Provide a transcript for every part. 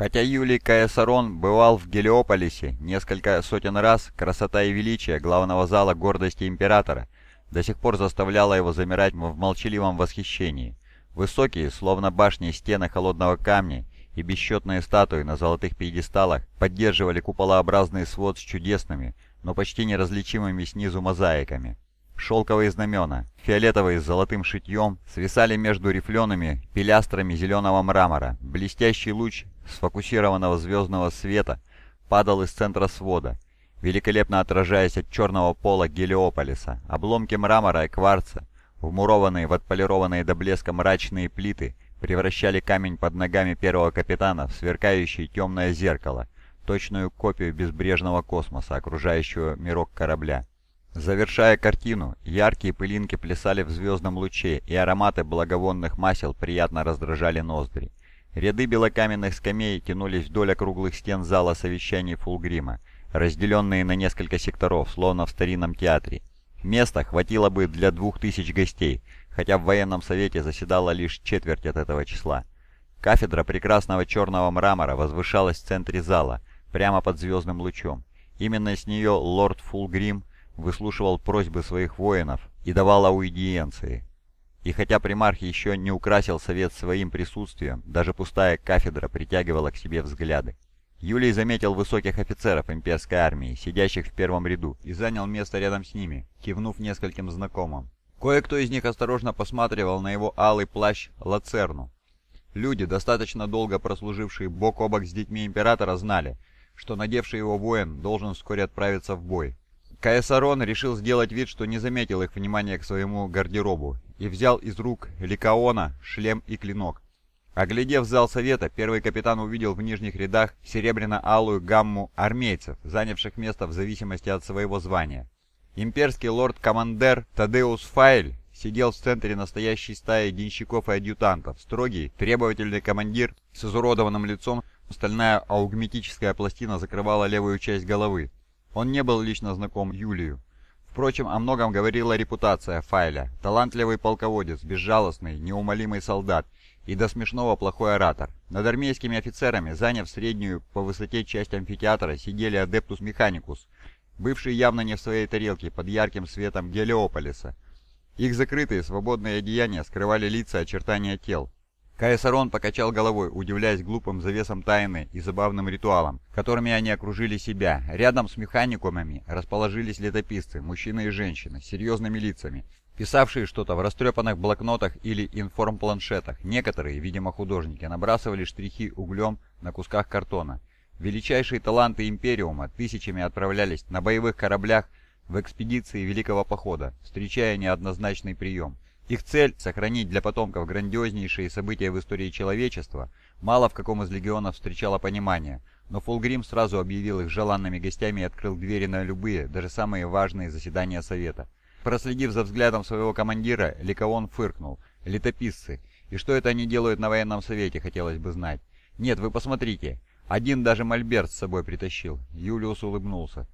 Хотя Юлий Каесарон бывал в Гелиополисе несколько сотен раз, красота и величие главного зала гордости императора до сих пор заставляла его замирать в молчаливом восхищении. Высокие, словно башни стены холодного камня и бесчетные статуи на золотых пьедесталах поддерживали куполообразный свод с чудесными, но почти неразличимыми снизу мозаиками. Шелковые знамена, фиолетовые с золотым шитьем, свисали между рифлеными пилястрами зеленого мрамора. Блестящий луч сфокусированного звездного света падал из центра свода, великолепно отражаясь от черного пола Гелиополиса. Обломки мрамора и кварца, вмурованные в отполированные до блеска мрачные плиты, превращали камень под ногами первого капитана в сверкающее темное зеркало, точную копию безбрежного космоса, окружающего мирок корабля. Завершая картину, яркие пылинки плясали в звездном луче, и ароматы благовонных масел приятно раздражали ноздри. Ряды белокаменных скамей тянулись вдоль округлых стен зала совещаний Фулгрима, разделенные на несколько секторов, словно в старинном театре. Места хватило бы для двух тысяч гостей, хотя в военном совете заседала лишь четверть от этого числа. Кафедра прекрасного черного мрамора возвышалась в центре зала, прямо под звездным лучом. Именно с нее лорд Фулгрим выслушивал просьбы своих воинов и давал аудиенции. И хотя примарх еще не украсил совет своим присутствием, даже пустая кафедра притягивала к себе взгляды. Юлий заметил высоких офицеров имперской армии, сидящих в первом ряду, и занял место рядом с ними, кивнув нескольким знакомым. Кое-кто из них осторожно посматривал на его алый плащ Лацерну. Люди, достаточно долго прослужившие бок о бок с детьми Императора, знали, что надевший его воин должен вскоре отправиться в бой. Каэсарон решил сделать вид, что не заметил их внимания к своему гардеробу, и взял из рук Ликаона шлем и клинок. Оглядев зал совета, первый капитан увидел в нижних рядах серебряно-алую гамму армейцев, занявших место в зависимости от своего звания. Имперский лорд-командер Тадеус Файль сидел в центре настоящей стаи денщиков и адъютантов. Строгий, требовательный командир с изуродованным лицом, стальная аугметическая пластина закрывала левую часть головы. Он не был лично знаком Юлию. Впрочем, о многом говорила репутация Файля. Талантливый полководец, безжалостный, неумолимый солдат и до смешного плохой оратор. Над армейскими офицерами, заняв среднюю по высоте часть амфитеатра, сидели Адептус Механикус, бывший явно не в своей тарелке под ярким светом Гелиополиса. Их закрытые свободные одеяния скрывали лица очертания тел. Каесарон покачал головой, удивляясь глупым завесам тайны и забавным ритуалам, которыми они окружили себя. Рядом с механикумами расположились летописцы, мужчины и женщины, с серьезными лицами, писавшие что-то в растрепанных блокнотах или информпланшетах. Некоторые, видимо художники, набрасывали штрихи углем на кусках картона. Величайшие таланты Империума тысячами отправлялись на боевых кораблях в экспедиции Великого Похода, встречая неоднозначный прием. Их цель – сохранить для потомков грандиознейшие события в истории человечества, мало в каком из легионов встречало понимание, но Фулгрим сразу объявил их желанными гостями и открыл двери на любые, даже самые важные заседания Совета. Проследив за взглядом своего командира, Ликаон фыркнул. «Летописцы! И что это они делают на военном совете, хотелось бы знать. Нет, вы посмотрите, один даже мольберт с собой притащил. Юлиус улыбнулся.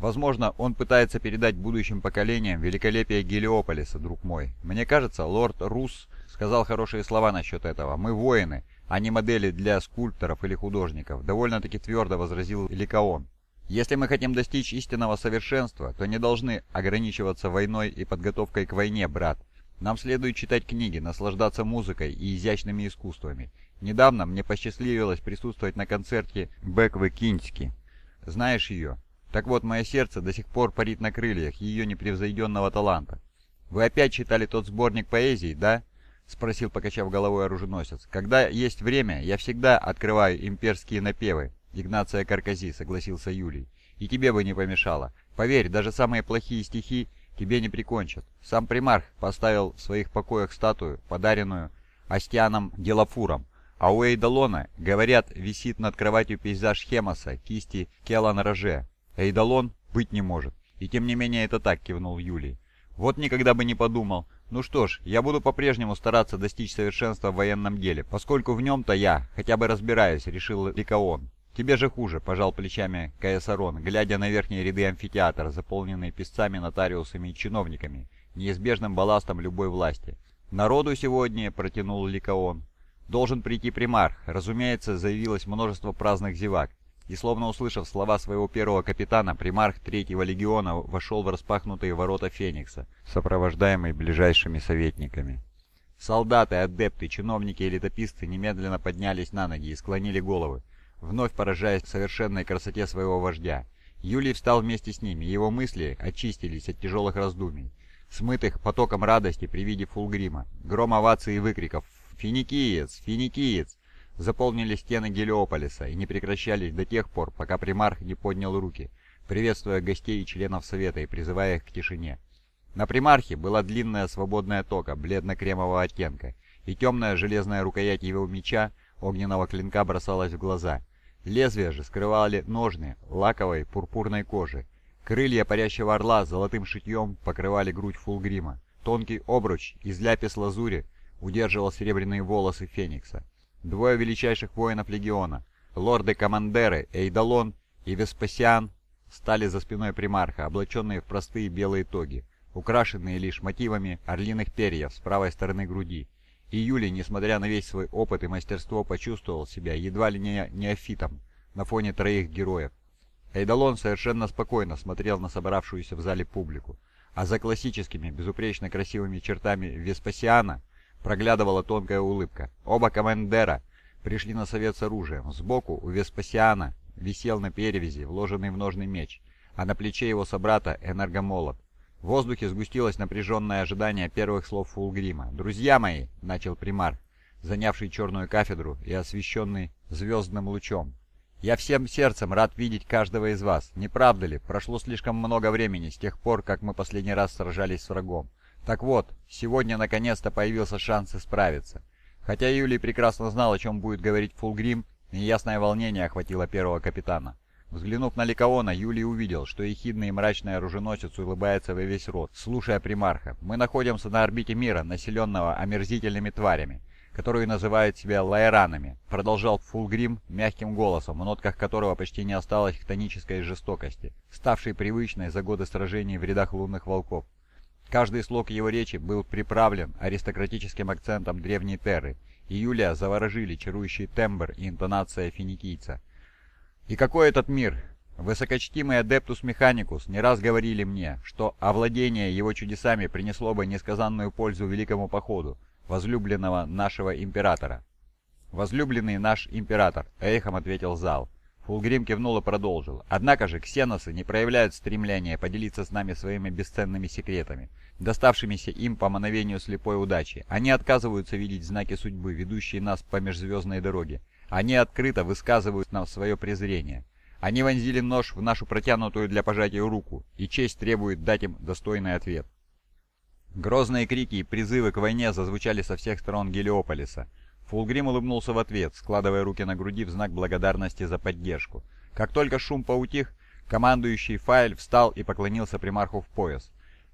Возможно, он пытается передать будущим поколениям великолепие Гелиополиса, друг мой. Мне кажется, лорд Рус сказал хорошие слова насчет этого. Мы воины, а не модели для скульпторов или художников. Довольно-таки твердо возразил Ликаон. Если мы хотим достичь истинного совершенства, то не должны ограничиваться войной и подготовкой к войне, брат. Нам следует читать книги, наслаждаться музыкой и изящными искусствами. Недавно мне посчастливилось присутствовать на концерте Беквы Кински. Знаешь ее? Так вот, мое сердце до сих пор парит на крыльях ее непревзойденного таланта. Вы опять читали тот сборник поэзии, да? Спросил, покачав головой оруженосец. Когда есть время, я всегда открываю имперские напевы. Игнация Каркази, согласился Юлий. И тебе бы не помешало. Поверь, даже самые плохие стихи тебе не прикончат. Сам примарх поставил в своих покоях статую, подаренную Астианом Делафуром, а у Эйдалона, говорят, висит над кроватью пейзаж Хемоса, кисти Келан Роже. Эйдалон быть не может. И тем не менее это так, кивнул Юлий. Вот никогда бы не подумал. Ну что ж, я буду по-прежнему стараться достичь совершенства в военном деле, поскольку в нем-то я хотя бы разбираюсь, решил Ликаон. «Тебе же хуже», — пожал плечами Каэсарон, глядя на верхние ряды амфитеатра, заполненные писцами, нотариусами и чиновниками, неизбежным балластом любой власти. «Народу сегодня», — протянул Ликаон, Должен прийти примарх. Разумеется, заявилось множество праздных зевак. И словно услышав слова своего первого капитана, примарх Третьего легиона вошел в распахнутые ворота Феникса, сопровождаемый ближайшими советниками. Солдаты, адепты, чиновники и летописцы немедленно поднялись на ноги и склонили головы, вновь поражаясь совершенной красоте своего вождя. Юлий встал вместе с ними, его мысли очистились от тяжелых раздумий, смытых потоком радости при виде Фулгрима, гром оваций и выкриков «Финикиец! Финикиец!» Заполнили стены Гелиополиса и не прекращались до тех пор, пока примарх не поднял руки, приветствуя гостей и членов Совета и призывая их к тишине. На примархе была длинная свободная тока бледно-кремового оттенка, и темная железная рукоять его меча огненного клинка бросалась в глаза. Лезвия же скрывали ножны лаковой пурпурной кожи. Крылья парящего орла золотым шитьем покрывали грудь фулгрима. Тонкий обруч из ляпис-лазури удерживал серебряные волосы Феникса. Двое величайших воинов легиона, лорды-командеры Эйдалон и Веспасиан, стали за спиной примарха, облаченные в простые белые тоги, украшенные лишь мотивами орлиных перьев с правой стороны груди. И Юлий, несмотря на весь свой опыт и мастерство, почувствовал себя едва ли не неофитом на фоне троих героев. Эйдалон совершенно спокойно смотрел на собравшуюся в зале публику, а за классическими, безупречно красивыми чертами Веспасиана Проглядывала тонкая улыбка. Оба командера пришли на совет с оружием. Сбоку у Веспасиана висел на перевязи вложенный в ножный меч, а на плече его собрата энергомолот. В воздухе сгустилось напряженное ожидание первых слов Фулгрима. «Друзья мои!» — начал примар, занявший черную кафедру и освещенный звездным лучом. «Я всем сердцем рад видеть каждого из вас. Не правда ли? Прошло слишком много времени с тех пор, как мы последний раз сражались с врагом. Так вот, сегодня наконец-то появился шанс исправиться. Хотя Юлий прекрасно знал, о чем будет говорить Фулгрим, неясное волнение охватило первого капитана. Взглянув на Ликаона, Юлий увидел, что ехидный и мрачный оруженосец улыбается во весь рот, слушая примарха. «Мы находимся на орбите мира, населенного омерзительными тварями, которые называют себя лаэранами», продолжал Фулгрим мягким голосом, в нотках которого почти не осталось хтонической жестокости, ставшей привычной за годы сражений в рядах лунных волков. Каждый слог его речи был приправлен аристократическим акцентом древней Терры, и Юлия заворожили чарующий тембр и интонация финикийца. «И какой этот мир?» Высокочтимый Адептус Механикус не раз говорили мне, что овладение его чудесами принесло бы несказанную пользу великому походу, возлюбленного нашего императора. «Возлюбленный наш император», — эхом ответил зал. Фулгрим кивнул и продолжил. «Однако же ксеносы не проявляют стремления поделиться с нами своими бесценными секретами, доставшимися им по мановению слепой удачи. Они отказываются видеть знаки судьбы, ведущие нас по межзвездной дороге. Они открыто высказывают нам свое презрение. Они вонзили нож в нашу протянутую для пожатия руку, и честь требует дать им достойный ответ». Грозные крики и призывы к войне зазвучали со всех сторон Гелиополиса. Фулгрим улыбнулся в ответ, складывая руки на груди в знак благодарности за поддержку. Как только шум поутих, командующий Файль встал и поклонился примарху в пояс.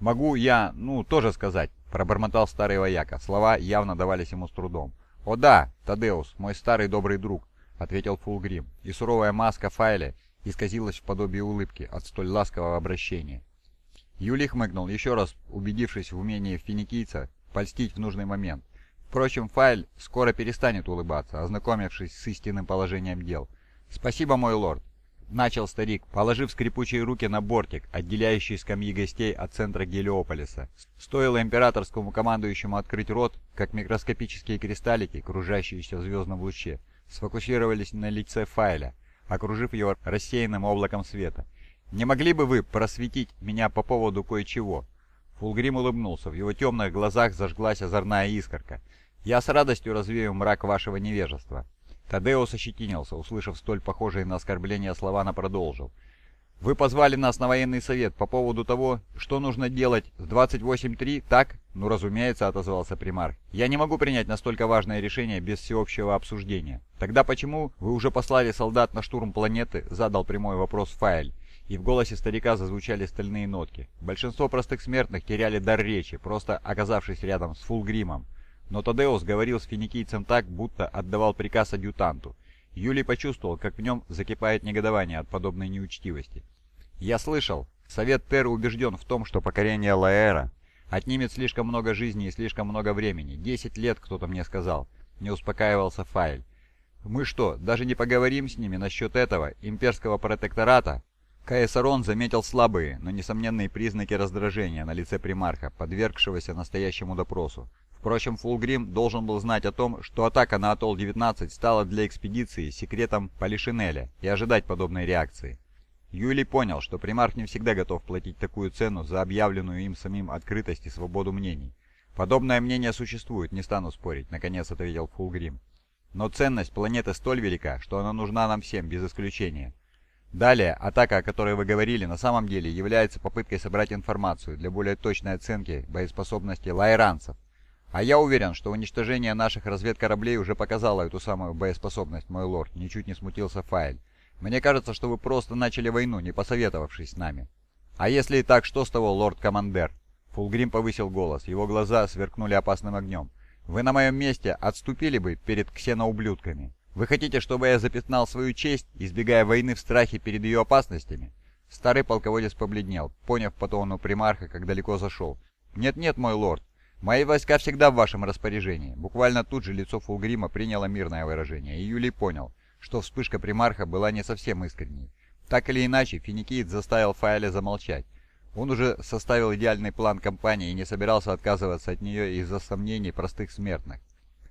«Могу я, ну, тоже сказать», — пробормотал старый вояка. Слова явно давались ему с трудом. «О да, Тадеус, мой старый добрый друг», — ответил Фулгрим, и суровая маска Файля исказилась в подобии улыбки от столь ласкового обращения. Юлий хмыкнул, еще раз убедившись в умении финикийца польстить в нужный момент. Впрочем, Файль скоро перестанет улыбаться, ознакомившись с истинным положением дел. «Спасибо, мой лорд», — начал старик, положив скрипучие руки на бортик, отделяющий скамьи гостей от центра Гелиополиса. Стоило императорскому командующему открыть рот, как микроскопические кристаллики, кружащиеся в звездном луче, сфокусировались на лице Файля, окружив его рассеянным облаком света. «Не могли бы вы просветить меня по поводу кое-чего?» Фулгрим улыбнулся, в его темных глазах зажглась озорная искорка. Я с радостью развею мрак вашего невежества». Тадеус ощетинился, услышав столь похожие на оскорбление слова, на продолжил. «Вы позвали нас на военный совет по поводу того, что нужно делать с 28.3, так?» «Ну, разумеется», — отозвался примарх. «Я не могу принять настолько важное решение без всеобщего обсуждения. Тогда почему вы уже послали солдат на штурм планеты?» — задал прямой вопрос Файль. И в голосе старика зазвучали стальные нотки. Большинство простых смертных теряли дар речи, просто оказавшись рядом с Фулгримом. Но Тадеус говорил с финикийцем так, будто отдавал приказ адъютанту. Юлий почувствовал, как в нем закипает негодование от подобной неучтивости. «Я слышал, Совет Терры убежден в том, что покорение Лаэра отнимет слишком много жизни и слишком много времени. Десять лет, кто-то мне сказал. — не успокаивался Файль. «Мы что, даже не поговорим с ними насчет этого имперского протектората?» Каэсарон заметил слабые, но несомненные признаки раздражения на лице примарха, подвергшегося настоящему допросу. Впрочем, Фулгрим должен был знать о том, что атака на Атолл-19 стала для экспедиции секретом Полишинеля и ожидать подобной реакции. Юлий понял, что примарх не всегда готов платить такую цену за объявленную им самим открытость и свободу мнений. «Подобное мнение существует, не стану спорить», — наконец ответил Фулгрим. «Но ценность планеты столь велика, что она нужна нам всем, без исключения. Далее, атака, о которой вы говорили, на самом деле является попыткой собрать информацию для более точной оценки боеспособности лайранцев. А я уверен, что уничтожение наших разведкораблей уже показало эту самую боеспособность, мой лорд, ничуть не смутился Файль. Мне кажется, что вы просто начали войну, не посоветовавшись с нами. А если и так, что с того, лорд-командер? Фулгрим повысил голос, его глаза сверкнули опасным огнем. Вы на моем месте отступили бы перед ксеноублюдками. Вы хотите, чтобы я запятнал свою честь, избегая войны в страхе перед ее опасностями?» Старый полководец побледнел, поняв по тону примарха, как далеко зашел. «Нет-нет, мой лорд, мои войска всегда в вашем распоряжении». Буквально тут же лицо Фулгрима приняло мирное выражение, и Юлий понял, что вспышка примарха была не совсем искренней. Так или иначе, финикиец заставил Фаэля замолчать. Он уже составил идеальный план кампании и не собирался отказываться от нее из-за сомнений простых смертных.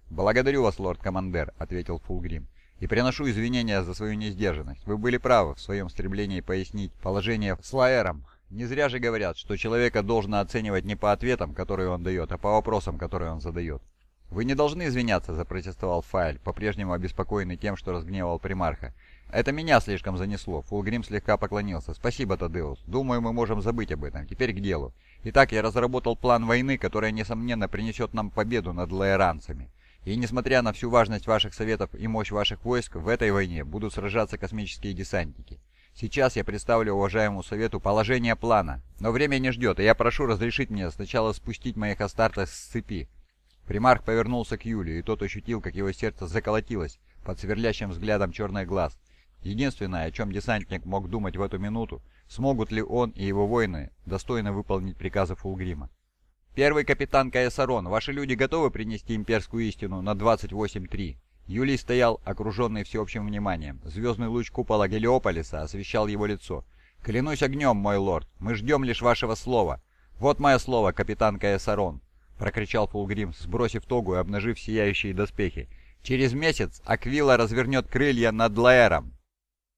«Благодарю вас, лорд-командер», — ответил Фулгрим. «И приношу извинения за свою несдержанность. Вы были правы в своем стремлении пояснить положение с Лаэром. Не зря же говорят, что человека должно оценивать не по ответам, которые он дает, а по вопросам, которые он задает». «Вы не должны извиняться», — запротестовал Файль, по-прежнему обеспокоенный тем, что разгневал примарха. «Это меня слишком занесло». Фулгрим слегка поклонился. «Спасибо, Тадеус. Думаю, мы можем забыть об этом. Теперь к делу. Итак, я разработал план войны, который, несомненно, принесет нам победу над лаэранцами. И несмотря на всю важность ваших советов и мощь ваших войск, в этой войне будут сражаться космические десантники. Сейчас я представлю уважаемому совету положение плана, но время не ждет, и я прошу разрешить мне сначала спустить моих астартов с цепи». Примарх повернулся к Юлию, и тот ощутил, как его сердце заколотилось под сверлящим взглядом черных глаз. Единственное, о чем десантник мог думать в эту минуту, смогут ли он и его воины достойно выполнить приказы Фулгрима. «Первый капитан Каесарон, ваши люди готовы принести имперскую истину на 28-3?» Юлий стоял, окруженный всеобщим вниманием. Звездный луч купола Гелиополиса освещал его лицо. «Клянусь огнем, мой лорд, мы ждем лишь вашего слова. Вот мое слово, капитан Каесарон!» — прокричал Фулгрим, сбросив тогу и обнажив сияющие доспехи. «Через месяц Аквила развернет крылья над Лаэром,